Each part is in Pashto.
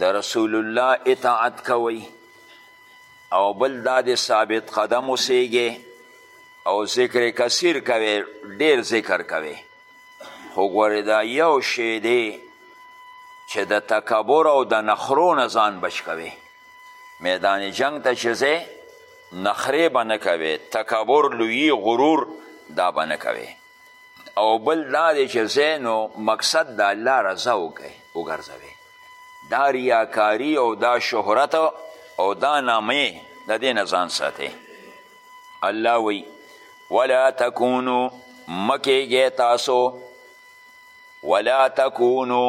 د رسول الله اطاعت کوئ او بل دا د ثابت قدم اوسیږي او ذکر کثیر کوي ډیر ذکر کوي خو ګورې دا یو شی دی چې د تکبر او د نخرو نه ځان بچ کوي میدان جنگ ته چې ځې نخرې به نه کوې تکبر لویي غرور دا به نه کوې او بل دا دی چې زینو مقصد د الله رضا وګرځوي دا ریاکاری او دا شهرت او دا نامې د دې نه ځان ساتي الله وی ولا تکونو مکیږئ تاسو ولا تکونو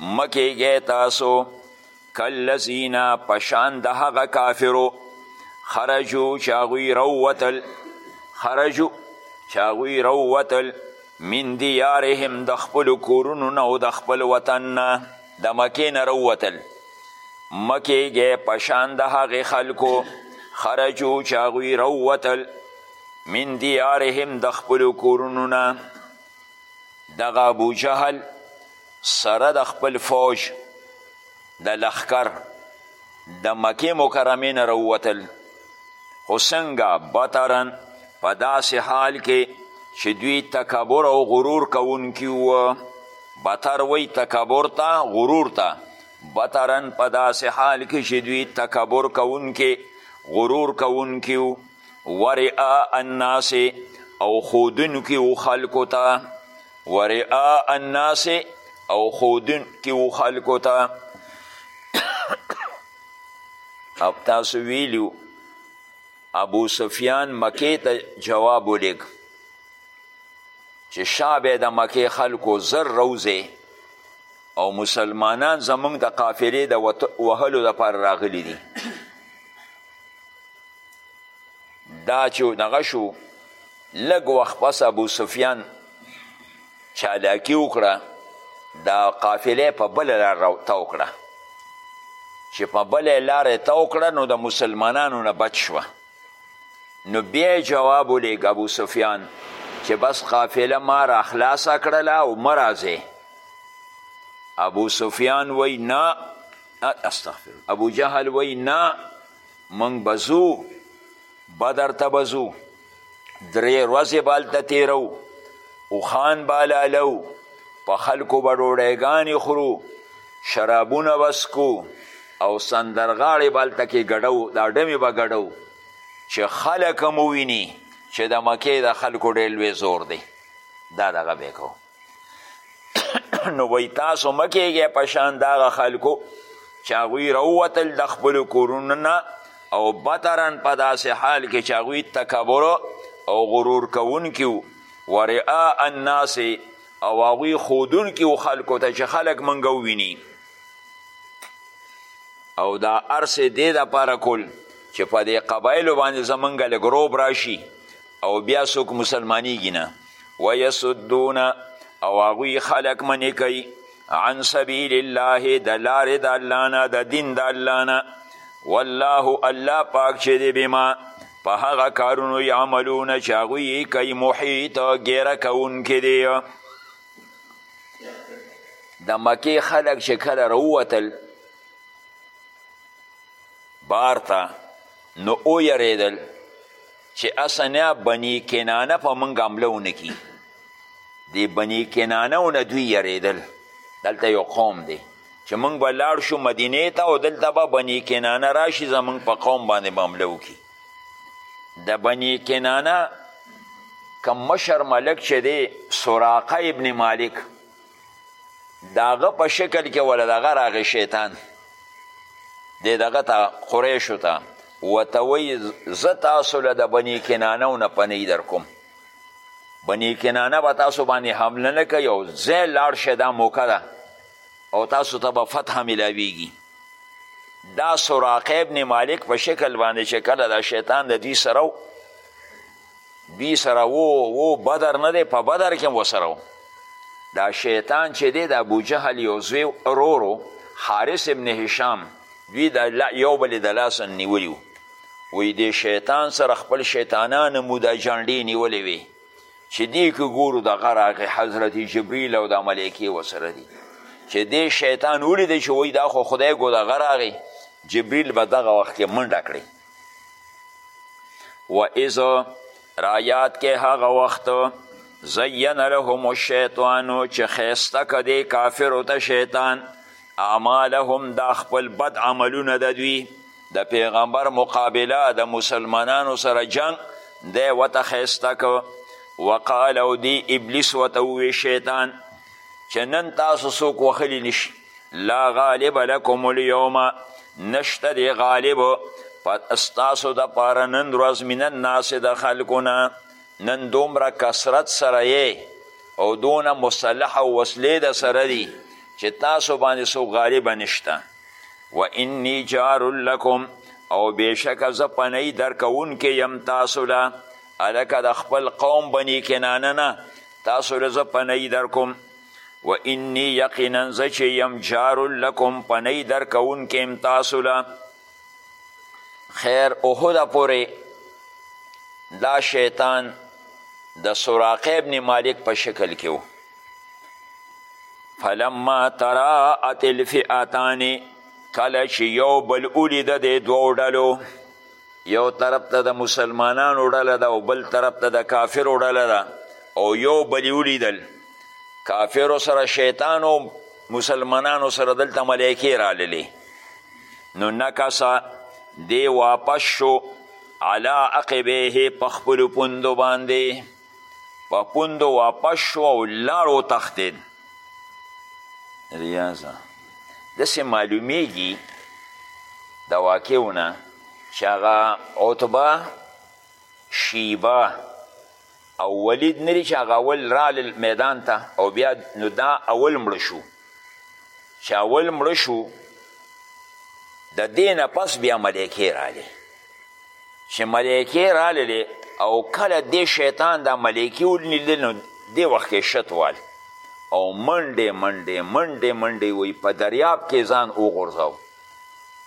مکیږئ تاسو کالذین په شان د هغه کافرو خرجو چې هغوی راووتل خرجو چې هغوی راووتل من دیارهم د خپلو کورونو نه او د خپل وطن نه د مکې نه راووتل مه کیږئ په شان د هغې خلکو خرجو چې هغوی راووتل من دیارهم د خپلو کورونو نه دغه ابوجهل سره د خپل فوج د لښکر د مکې مکرمې نه راووتل خو څنګه بطرن په داسې حال کې چې دوی تکبر او غرور کوونکي وو بطر وی تکبر ته غرور ته بطرن په داسې حال کې چې دوی تکبر کوونکي غرور کوونکي وو ورئا الناس او خودن کی او خلکو تا ورئا الناس او خودن کی او خلکو تا او تاسو ویلیو ابو سفیان مکه ته جواب ولیږ چې شابه د مکه خلکو زر روزه او مسلمانان زمونږ د قافلې د وهلو لپاره راغلي دي دا چې دغه شو لږ وخت پس ابو سفیان چالاکي وکړه دا قافله په بله لار تاو کړه چې په بله لار یې تاو کړه نو د مسلمانانو نه بچ شوه نو بیا جواب ولیږ ابو سفیان چې بس قافله ما را خلاصه کړله او مه راځې ابو سفیان وی نه استغفر ابو جهل وی نه موږ به ځو بدر ته به ځو درې ورځې به هلته تېرو اوښان به حلالو په خلکو به ډوډیګانې خورو شرابونه به څکو او سندرغاړې به هلته کې ګډو دا ډمې به ګډو چې خلک هم وویني چې د مکې د خلکو ډېر لوی زور دی دا دغه به کوو نو وای تاسو مه کیږئ په شان د هغه خلکو چې هغوی راووتل د خپلو کورونو نه او بطرا په داسې حال کې چې هغوی تکبر او غرور کوونکي وو ورعا الناس او هغوی ښودونکي وو خلکو ته چې خلک موږ وویني او دا ارس دې دپاره کول چې په دې قبایلو باندې زمونږ لږ روب راشي او بیا څوک مسلمانیږي نه ویسدون او هغوی خلق منی کوي عن سبیل الله د لارې د الله نه د دین د الله نه والله الله پاک چې دی بما په هغه کارونو یعملونه چې هغوی یې کوي محیط ګیره کوونکي دی د مکې خلک چې کله راووتل بار ته نو ویرېدل چې اسنیا بنی کنانه په موږ حمله ونکي د بنی کنانه او نه دوی یریدل دلته یو قوم دی چې موږ به لاړ شو مدینې ته او دلته به بنی کنانه راشي زموږ په قوم باندې به حمله وکړي د بنی کنانه کم مشر ملک چې دی سراقه ابن مالک د هغه په شکل کې وله دغه راغی شیطان دی دغه ته قریشو ته ورته وایي زه تاسو له د بني کنانو نه پنۍ در کوم بني کنانه به تاسو باندې حمله نه کوي او ځای لاړ شی دا موقع ده او تاسو ته به فتح ملاویږي دا سراقه ابن مالک په شکل باندې چې کله دا شیطان د دوی سره دوی سره وو وو بدر نه دی په بدر کې وسره و دا شیطان چې دی د ابوجهل یو زوی ورورو حارس ابن هشام دوی د یو بل د لاسه نیولي وو وی د شیطان سره خپل شیطانان مو د جنډې نیولې وي چې دی که ګورو دغه راغی حضرت جبریل او د ملایکې وسره دي چې دی شیطان ولیدی چې وی دا خو خدای ګو دغه راغی جبریل به دغه وخت کې منډه کړي و اذ رایات کې هغه وخت زین لهم الشیطان چې خیسته کدی کافرو ته شیطان اعمالهم دا خپل بد عملونه د دوی د پیغمبر مقابله د مسلمانانو سره جنگ دی وته خیسته کو وقال او دی ابلیس وته وی شیطان چې نن تاسو څوک وخلی نشي لا غالب لکم اليوم نشته دی غالب ستاسو د پاره نن ورځ من الناس د خلکو نه نن دومره کثرت سره یې او دونه مسلح او وسلې د سره دي چې تاسو باندې څوک غالبه نشته و انی جار لکم او بېشکه زه پنۍ درکوونکی یم تاسو له هلکه د خپل قوم بني کنانه نه تاسو له زه پنۍ درکوم و انی یقینا زه چې یم جار لکم پنۍ درکوونکی یم تاسو له خیر احده پورې دا شیطان د سراقه ابن مالک په شکل کې و فلما تراءت الفئتان کله چې یو بل ولید د دوو ډلو یو طرف ته د مسلمانانو ډله ده او بل طرف ته د کافرو ډله ده او یو بل یې ولیدل کافرو سره شیطان او مسلمانانو سره دلته ملایکې راللې نو نکسه دی واپس شو علا عقبیه په خپلو پوندو باندې په پوندو واپس شو او لاړ وتښتېد ریاضه داسې معلومیږي د واقعو نه چې هغه عتبه شیبه او ولید نه دي چې هغه اول رالل میدان ته او بیا نو دا اول مړه شو چې اول مړه شو د دې نه پس بیا ملایکې راغلې چې ملایکې راللې او کله دې شیطان دا ملایکې ولیدلې نو دې وخت کې شت وال او منډې منډې منډې منډې وی په دریاب کې ځان وغورځاو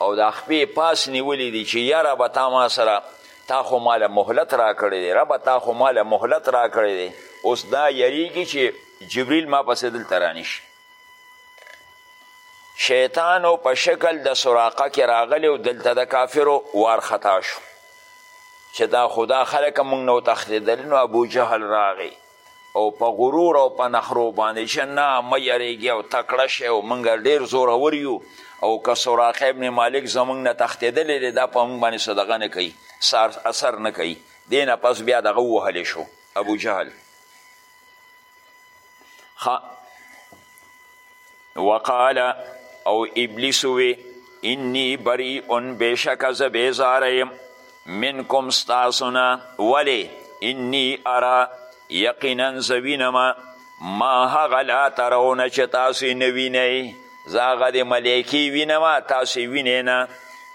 او دا خپې پاس نیولې دي چې یاره به تا ما سره تا خو ماله مهلت را کړی دی ربه تا خو ماله مهلت را کړی دی اوس دا یریږي چې جبریل ما پسې دلته رانشي شیطانو په شکل د سراقه کې راغلی او دلته د کافرو وارخطا شو چې دا خدا خلک موږ نه وتښتېدل نو ابوجهل راغی او په غرور او په نخرو باندې چې نه مه یریږي او تکړه شی او موږ ډېر زورور یو او که سراقه ابن مالک زموږ نه تښتېدلی دی دا په موږ باندې څه دغه نه کوي اثر نه کوي دې نه پس بیا دغه ووهلی شو ابوجهل وقال او ابلیس وی انی بری ان بیشک از بیزاریم منکم ستاسونا ولی انی ارا یقینا زوینما ما هغه لا ترونه چې تاسو نه وینئ زه هغه د ملایکې وینم تاسو وینئ نه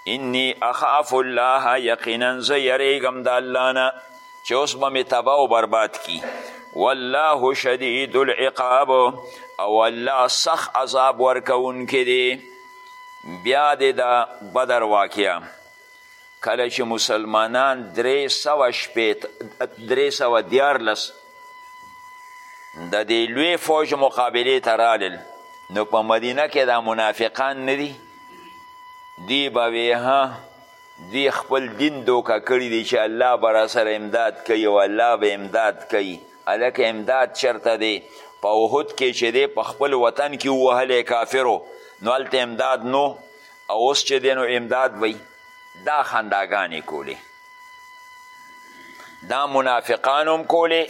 انی اخاف الله یقینا زه یریږم د الله نه چې اوس به مې تباه او برباد کی والله شدید العقاب او الله سخت عذاب ورکوونکی دی بیا د دا بدر واقعه کله چې مسلمانان درې سوه شپېت درې سوه دیارلس د دې لوی فوج مقابلې ته رالل نو په مدینه کې دا منافقان نه دي دی به وی ها دوی خپل دین دوکه کړی دی چې الله به راسره امداد کوي او الله به امداد کوي هلکه امداد چرته دی په احد کې چې دی په خپل وطن کې ووهلی کافرو نو هلته امداد نو او اوس چې دی نو امداد وي دا خنداګانې کولې دا منافقان هم کولې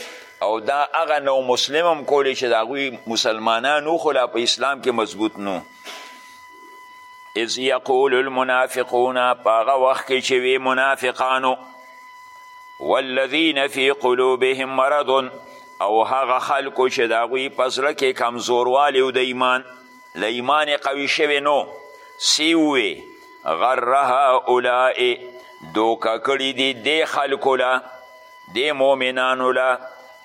او دا هغه نو مسلم هم کولې چې د هغوی مسلمانان وو خو لا په اسلام کې مضبوط نو اذ یقول المنافقون پاغه وخت کې چې وی منافقانو والذین فی قلوبهم مرض او هغه خلکو چې د هغوی په زړه کې کمزوروالی و د ایمان له ایمان قوي شوی نو سی ووی غرها اولائ دوکه کړي دي دې خلکو له دې مؤمنانو له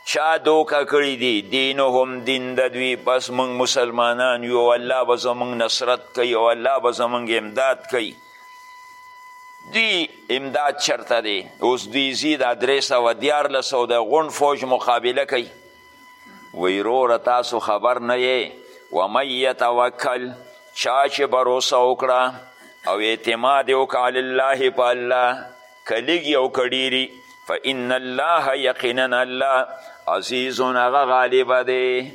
چا دوکه کړی دی دینهم دین د دوی بس موږ مسلمانان یو الله به زموږ نصرت کوي او الله به زموږ امداد کوي دوی امداد چرته دی اوس دوی ځي دا درې سوه دیارلس او د غونډ فوج مقابله کوي وی روره تاسو خبر نه یې ومن یتوکل چا چې بروسه وکړه او اعتماد یې وکړه الله په الله که لږي او که ډیري فان الله یقینا الله عزیز هغه غالب دی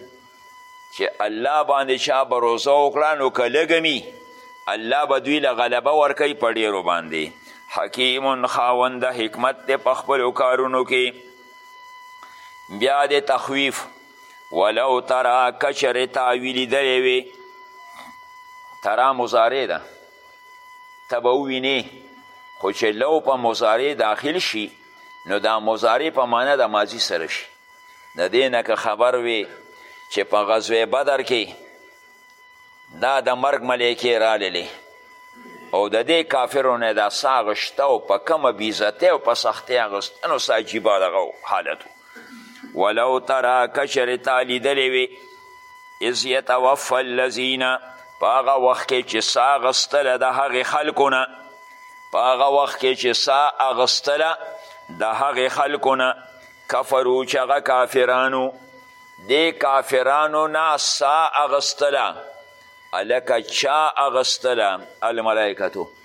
چې الله باندې چا بروزه وکړه نو که لږمي الله به دوی له غلبه ورکوي په ډیرو باندې حکیم خاوند حکمت دی په خپلو کارونو کې بیا د تخویف ولو ترا کچرې تاویلیدلی وي ترا مضارع ده ته به ووینې خو چې لو په مضارع داخل شي نو دا مضارع په معنا د ماضي سره شي د دې نه که خبر وي چې په غزوه بدر کې دا د مرګ ملایکې راللې او د دې کافرو نه دا ساه غشته او په کومه بېعزتۍ او په سختۍ اخیستنو څه عجیبه دغه حالت و ولو ترا کشر تا لیدلی وی اذ یتوفى الذین په هغه وخت کې چې سا غستله د هغې خلکو نه په هغه وخت کې چې سا اغستله د هغې خلکو نه کفرو چې هغه کافرانو دې کافرانو نه سا اغستله هلکه چا اغستله الملایکتو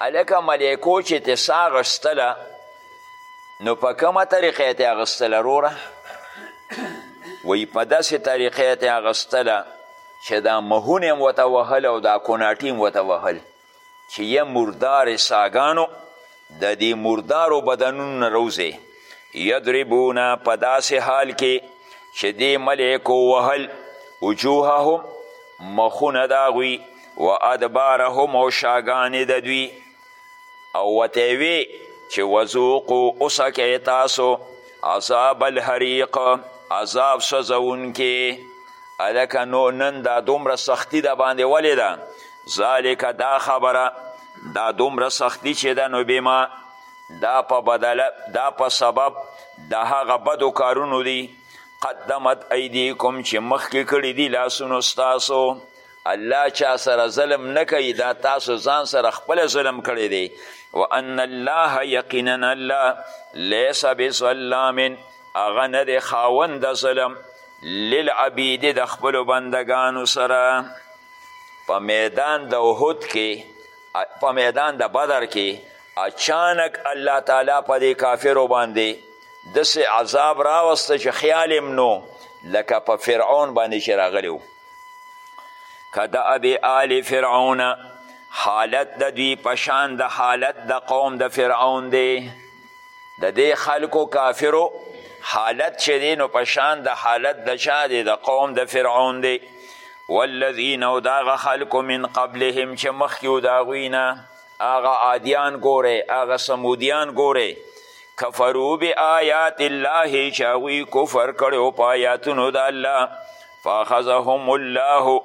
هلکه ملیکو چې تې سا اخیستله نو په کومه طریقه یې تې اخیستله روره وایي په داسې طریقه یې تې اخیستله چې دا مهونه هم ورته وهل او دا کوناټي هم ورته وهل چې یه مردارې ساګانو د دې مردارو بدنونو نه روځې یضربون په داسې حال کې چې دې ملایکو وهل وجوههم مخونه د هغوی و ادبارهم او شاګانې د دوی او ورته وی چې وذوقو اوسکئ تاسو عذاب الحریق عذاب سوځوونکي هلکه نو نن دا دومره سختی د باندې ولې ده ذالک دا خبره دا دومره سختی چې ده نو بما دا په بدله دا په سبب د هغه بدو کارونو دي قدمت ایدیکم چې مخکې کړي دي لاسونو ستاسو الله چا سره ظلم نه کوي دا تاسو ځان سره خپل ظلم کړی دی وان الله یقینا الله لیس بظلام هغه نه دی خاوند د ظلم للعبید د خپلو بندګانو سره په میدان د احد کې په میدان د بدر کې اچانک الله تعالی په دې کافرو باندې داسې عذاب راوسته چې خیال هم نو لکه په فرعون باندې چې راغلی و که د ابې آل فرعونه حالت د دوی پشان د حالت د قوم د فرعون دی د دې خلکو کافرو حالت چې دی نو په شان د حالت د چا دی د قوم د فرعون دی والذین او د هغه خلکو من قبلهم چې مخکې و د هغوی نه هغه عادیان ګورئ هغه سمودیان ګورئ کفرو بآیات الله چې هغوی کفر کړی و په آیاتونو د الله فاخذهم الله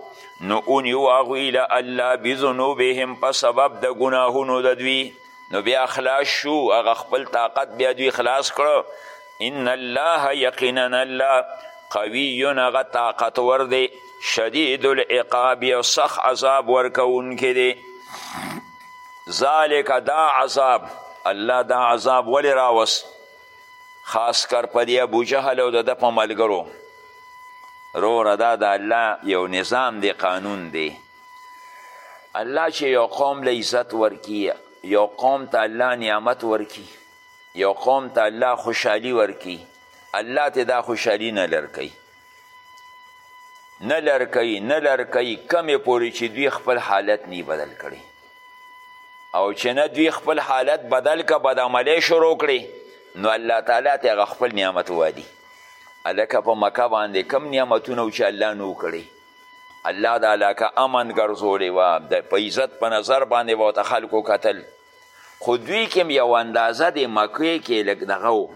نو اونیو هغوی له الله بذنوبهم په سبب د ګناهونو د دوی نو بیا خلاص شو هغه خپل طاقت بیا دوی خلاص کړو ان الله یقینا الله قوی هغه طاقتور دی شدید العقاب یو سخت عذاب ورکوونکی دی ذالک دا عذاب الله دا عذاب ولی راوست خاص کر په دې ابو جهل او د ده په ملګرو روره دا د الله یو نظام دی قانون دی الله چې یو قوم له عزت ورکی یو قوم ته الله نعمت ورکی یو قوم ته الله خوشحالی ورکی الله ته دا خوشحالی نه لرکی نه لرکی نه لرکی کمې پورې چې دوی خپل حالت نی بدل کړي او چې نه دوی خپل حالت بدل که بدعملی شروع کړي نو الله تعالی ته هغه خپل نعمت وادي هلکه په مکه باندې کم نعمتونه چې الله نو کړي الله دا علاقه امن ګرځولې وه د په عزت په نظر باندې به ورته خلکو کتل خو دوی کې هم یو اندازه د مکې کې لږ دغه و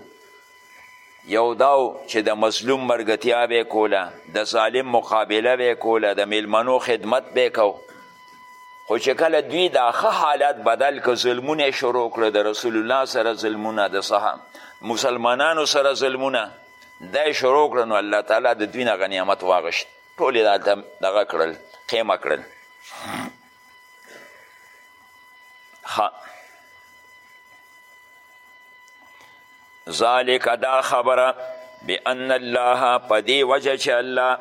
یو دا چې د مظلوم مرګتیا به یې کوله د ظالم مقابله به یې کوله د میلمنو خدمت به یې کو خو چې کله دوی دا ښه حالت بدل که ظلمونه یې شروع کړه د رسول الله سره ظلمونه د مسلمانانو سره ظلمونه دا یې شروع کړه نو الله تعالی د دوی نه هغه نعمت واغشت ټول یې هلته دغه کړل قیمه کړل ذالک دا خبره بان الله په دې وجه چې الله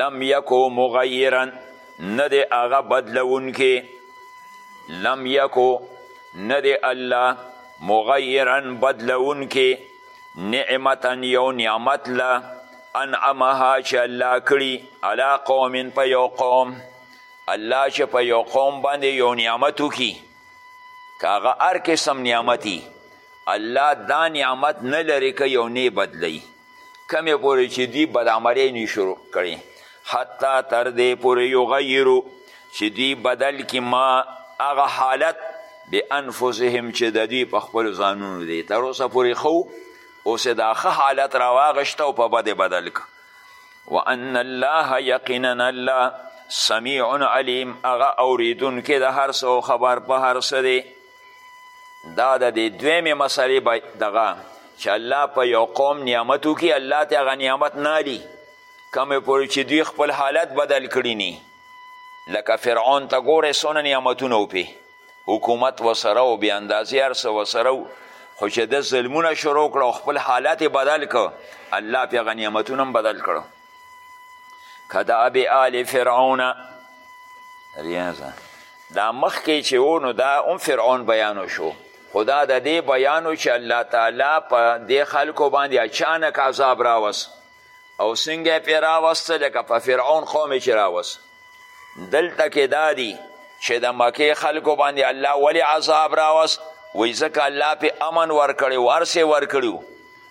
لم یکو مغیرا نه دی هغه بدلونکی لم یکو نه دی الله مغیرا بدلونکی نعمتا یو نعمت له انعمها چې الله کړي علا قوم په یو قوم الله چې په یو قوم باندې یو نعمت وکړي که هغه هر قسم نعمتي الله دا نعمت نه لري که یو نه بدلی کمې پورې چې دوی بدعملۍ نه شروع کړي حتی تر دې پورې یغیرو چې دوی بدل کی ما هغه حالت بانفسهم چې د دوی په خپلو ځانونو دی تر اوسه پورې ښه اوس یې دا ښه حالت راواغېسته او په بد بدل که وان الله یقینا الله سمیع علیم هغه اورېدونکی د هر څه خبر په هر څه دی دا د دې دویمې مسلې دغه چې الله په یو قوم نعمت وکړي الله ته هغه نعمت نه کومې پورې چې دوی خپل حالت بدل کړي نی لکه فرعون ته ګوره څونه نعمتونه وپې حکومت وسره او بې اندازې هر څه وسره خو چې ده ظلمونه شروع کړه او خپل حالت بدل کړ الله پې هغه نعمتونه هم بدل کړو کداب آل فرعون ریاضه دا مخکې چې و نو دا هم فرعون بیانو شو خدا د دې بیانو چې الله تعالی په دې خلکو باندې اچانک عذاب راوست او څنګه پې راوست لکه په فرعون قوم چې راوست دلته کې دا دي چې د مکې خلکو باندې الله ولې عذاب راوست وایي ځکه الله پې امن ورکړی و هر څه ورکړي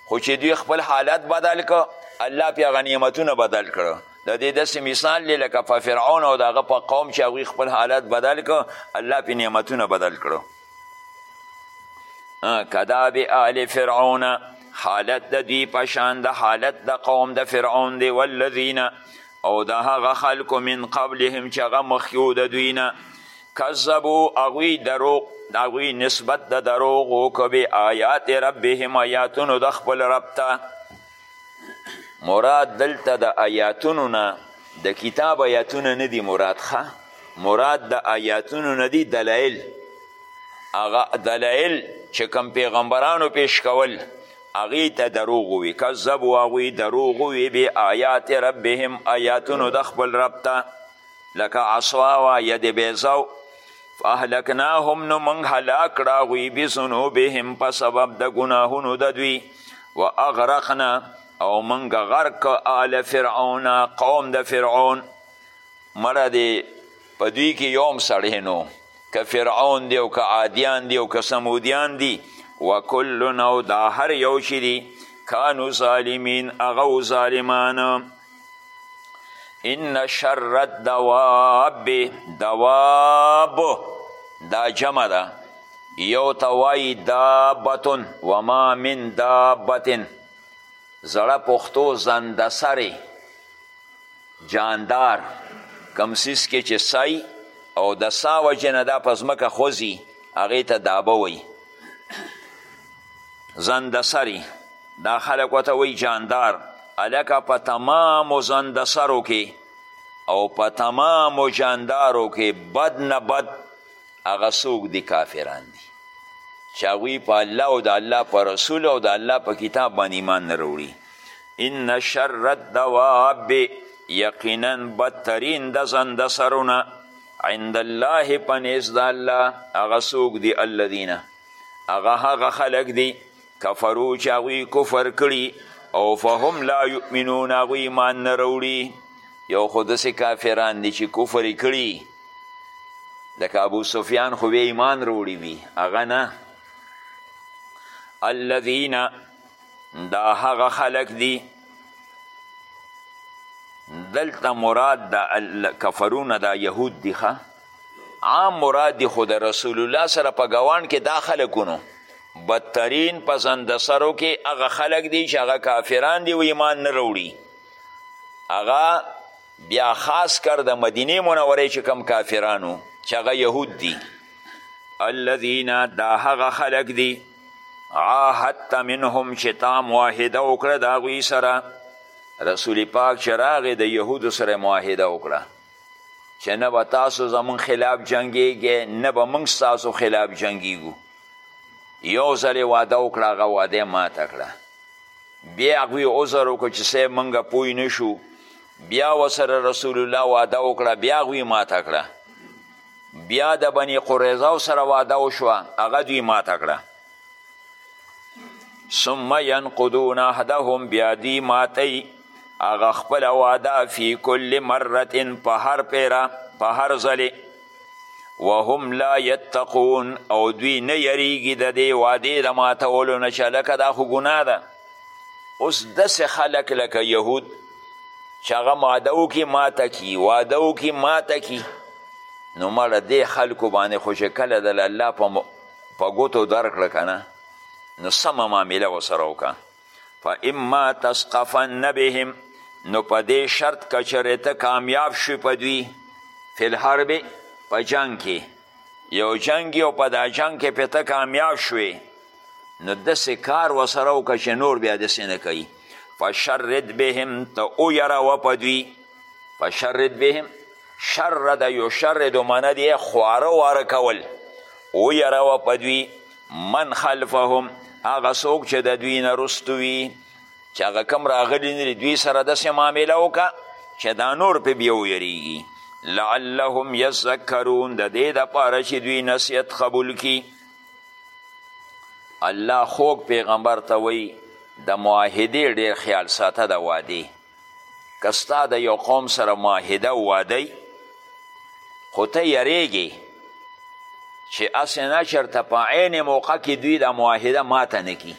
خو چې دوی خپل حالت بدل که الله پې هغه نعمتونه بدل کړه د دې داسې مثال دی لکه په فرعون او د هغه په قوم چې هغوی خپل حالت بدل که الله پې نعمتونه بدل کړه کداب آل فرعون حالت د دوی پشان د حالت د قوم د فرعون دی والذین او د هغه خلکو من قبلهم چې هغه مخکیو د دوی نه کذبو هغوی دروغ د هغوی نسبت د دروغ وکړو به آیات ربهم آیاتونو د خپل رب ته مراد دلته د آیاتونو نه د کتاب آیاتونه نه دي مراد ښه مراد د آیاتونو نه دي دلایل هغه دلایل چې کم پیغمبرانو پیش کول هغې ته دروغ ووي کذبو هغوی دروغ ووي بې آیات ربهم آیاتونو د خپل رب ته لکه عصواوا ید بیزاو فاهلکناهم نو موږ هلاک کړه هغوی بذنوبهم په سبب د ګناهونو د دوی و اغرقنا او موږ غرق آل فرعون قوم د فرعون مړه دی په دوی کې یوم سړی نو که فرعون دی او که عادیان دی او که سمودیان دی و کلن او دا هر یو چې دی کانو ظالمین هغه ظالمانه ان شر الدواب دواب دا جمع ده یو ته وایي دابتن وما من دابتن زړه پښتو زنده سرې جاندار کم سیس کې چې سای او د سا وجې نه دا په ځمکه خوځي هغې ته دابه وایي زندسری دا خلک ورته وایي جاندار هلکه په تمامو زندسرو کې او په تمامو جاندارو کې بد نه بد هغه څوک دي کافران دي چې هغوی په الله او د الله په رسول او د الله په کتاب باندې ایمان نه راوړي ان شر الدواب یقینا بدترین د زنده سرونه عند الله په نیز د الله هغه څوک دي الذین هغه هغه خلک دي کفرو چې هغوی کفر کړي او فهم لا یؤمنون هغوی ایمان نه راوړي یو خو داسې کافران دي چې کفر یې کړي لکه ابو سفیان خو بیا ایمان راوړي وي هغه نه الذین دا هغه خلک دي دلته مراد دا کفرونه دا یهود دی ښه عام مراد دی خو د رسول الله سره په ګوان کې دا خلکونو بدترین پسند سرو کې هغه خلک دی چې هغه کافران دی و ایمان نه روړي هغه بیا خاص کر د مدینه منورې چې کم کافرانو چې هغه یهود دی الذین دا هغه خلک دی عاهدت منهم چې تا معاهده وکړه د هغوی سره رسول پاک چې راغې د یهودو سره معاهده وکړه چې نه به تاسو زمون خلاف جنګیږئ نه به موږ ستاسو خلاف جنګیږو یو ځلې واده وکړه هغه واده ماته کړه بیا هغوی عذر وکړو چې صاحب موږ پوه نه شو بیا وسره رسول الله واده وکړه بیا هغوی ماته کړه بیا د بني قریظه سره وعده وشوه هغه دوی ماته کړه ثم ينقضون عهدهم بیا دوی ماتوي هغه خپله وعده فی کل مرة په هر پیره په هر ځلې وهم لا یتقون او دوی نه یریږي د دې وعدې د ماتولو نه چې هلکه دا خو ګناه ده اوس داسې خلک لکه یهود چې هغه معده وکړي ماته کي واده وکړي ماته کي نو مړه دې خلکو باندې خو چې کله د الله په په ګوتو درکړه که نه نو سمه معامله ورسره وکړه فاما تسقفن بهم نو په دې شرط که چېرې ته کامیاب شوي په دوی فی الحرب په جنګ کې یو جنګ او په دا جنګ کې پې ته کامیاب شوې نو داسې کار ورسره وکړه چې نور بیا داسې نه کوي فشرد بهم ته ویروه په دوی فشرد بهم شرد یشرد منه دی خواره واره کول ویروه په دوی من خلفهم هغه څوک چې د دوی نه رستو وي چې هغه کم راغلي نه دوی سره داسې معامله وکړه چې دا نور پې بیا ویریږي لعلهم یذکرون د دې دپاره چې دوی نصیحت قبول کړي الله خوږ پیغمبر ته وی د معاهدې ډیر خیال ساته د وعدې که ستا د یو قوم سره معاهده او وعده خو ته یریږې چې هسې نه چېرته په عین موقع کې دوی دا معاهده ماته نه کړي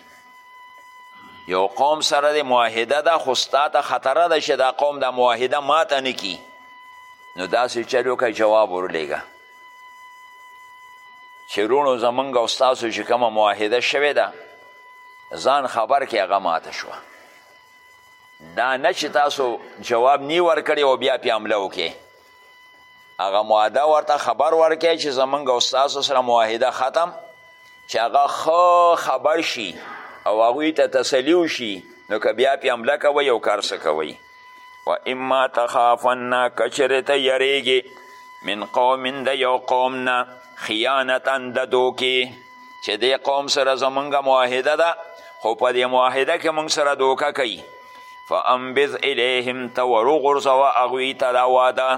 یو قوم سره د معاهده ده خو ستا ته خطره ده چې دا قوم دا معاهده ماته نه کړي نو داسې چل وکړه جواب ورلیږه چې روڼو زمونږ او ستاسو چې کومه معاهده شوې ده ځان خبر کې هغه ماته شوه دا نه چې تاسو جواب نی ورکړي او بیا پې حمله وکړي هغه معاهده ورته خبر ورکړي چې زمونږ او ستاسو سره معاهده ختم چې هغه ښه خبر شي او هغوی ته تسلي وشي نو که بیا پې حمله کوئ او کار څه کوئ و اما تخافن کچر ته یریږي من قوم د یو قوم نه خیانتا د دوکې چې دې قوم سره زمونږ معاهده ده خو په دې معاهده کې مونږ سره دوکه کوي فانبذ الیهم ته وروغورځوه هغوی ته دا واده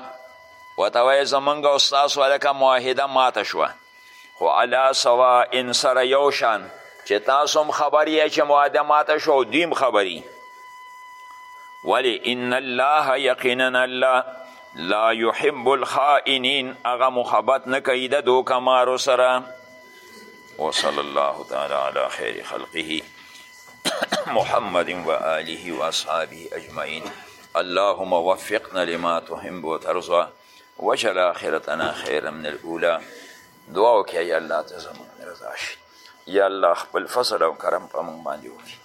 ورته وایې زمونږ او ستاسو هلکه معاهده ماته شوه خو علا سوا ان سره یو شان چې تاسو هم خبر یې چې معاهده ماته شو او دوی هم خبري ولی ان الله یقینا الله لا یحب الخائنین هغه محبت نه کوي د دوکمارو سره وصلی الله تعالی علی خیر خلقه محمد و آله و اصحابه اجمعین اللهم وفقنا لما تحب وترضى وجل آخرتنا خیر من الاولا دعا وکړه یا الله ته زموږ رضا شي یا الله خپل فضل او کرم په موږ باندې وکړي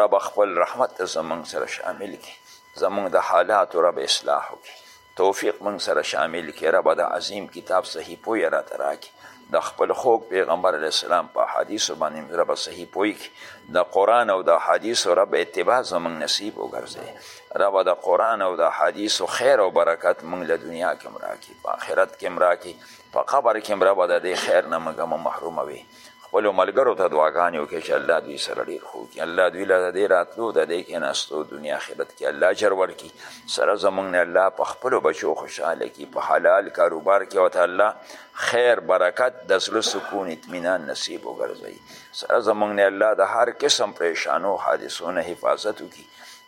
رب خپل رحمت ته زموږ سره شامل کړي زموږ د حالاتو رب اصلاح وکړي توفیق موږ سره شامل کړي رب د عظیم کتاب صحیح پوهه راته راکړي د خپل خوږ پیغمبر علیه السلام په حدیثو باندې زړه به صحیح پوه کړي د قرآن او د حدیثو رب اتباع زموږ نصیب وګرځي رب د قرآن او د حدیثو خیر او برکت موږ له دنیا کې هم راکړي په آخرت کې هم راکړي په قبر کې هم ربه د دې خیر نه موږ هم محروموي خپلو ملګرو ته دعاګانې وکړي چې الله دوی سره ډېر ښه وکړي الله دوی له د دې راتلو د دې کېناستو دنیا آخرت کې الله اجر ورکړي سره زموږ نه الله په خپلو بچو خوشحاله کړي په حلال کاروبار کې ورته الله خیر برکت د زړه سکون اطمینان نصیب وګرځوي سره زمونږ نه الله د هر قسم پریشانو حادثو نه حفاظت وکړي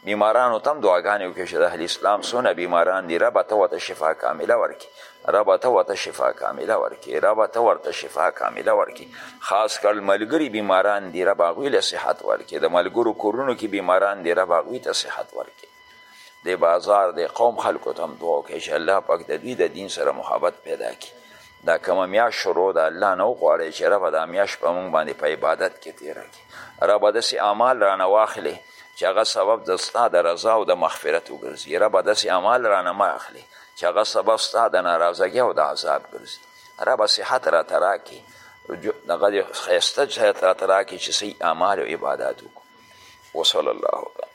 بیمارانو ته هم دعاګانې وکړي چې د اهل اسلام څونه بیماران دي ربه ته ورته شفا کامله ورکړي ربه ته ورته شفا کامله ورکړي ربه ته ورته شفا کامله ورکړي خاص کر ملګري بیماران دي ربه هغوی له صحت ورکړي د ملګرو کورونو کې بیماران دي ربه هغوی ته صحت ورکړي د بازار د قوم خلکو ته هم دعا وکړئ چې الله پاک د دوی د دین سره محبت پیدا کړي دا کومه میاشت شروع ده الله نه وغواړئ چې ربه دا میاشت په موږ باندې په عبادت کې تېره کړي ربه داسې اعمال رانه واخلې چې هغه سبب د ستا د رضا او د مغفرت وګرځي ربه داسې اعمال رانه مه اخلې چې هغه سبب ستا د ناراضګۍ او د عذاب ګرځي ربه صحت راته راکړي دغه د ښایسته صحت راته راکړي چې صحیح اعمال او عبادات وکړو وصلی الله تعالی